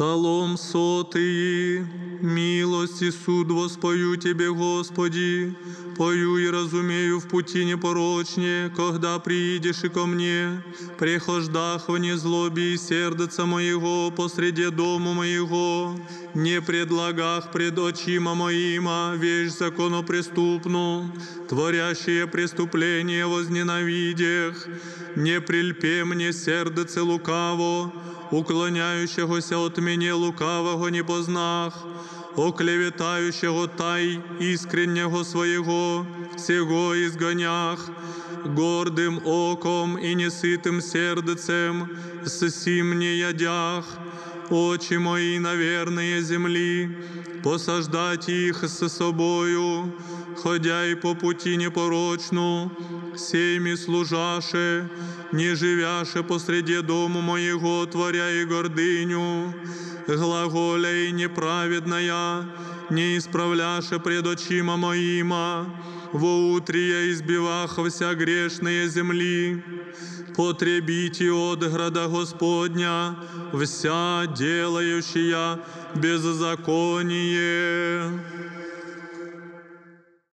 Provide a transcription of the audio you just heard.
Псалом сотий, Милость и суд воспою Тебе, Господи, пою и разумею в пути непорочне, когда приидешь и ко мне, прихождах в незлобе и сердца моего посреди дому моего, не предлагах пред очима моима вещь законопреступну, творящие преступление возненавидях, не прильпе мне сердце лукаво, уклоняющегося от мене лукавого не познах, оклеветающего тай искреннего своего, всего изгонях, гордым оком и несытым сердцем, сим не ядях, очи мои, наверные земли, посаждать их с собою, ходя и по пути непорочну, семи служаше, не живяше посреди дому моего, творя и гордыню, глаголя и неправедная, не исправляше пред очима моима, во утрия избивах вся грешные земли, потребите от града Господня, вся делающая беззаконие.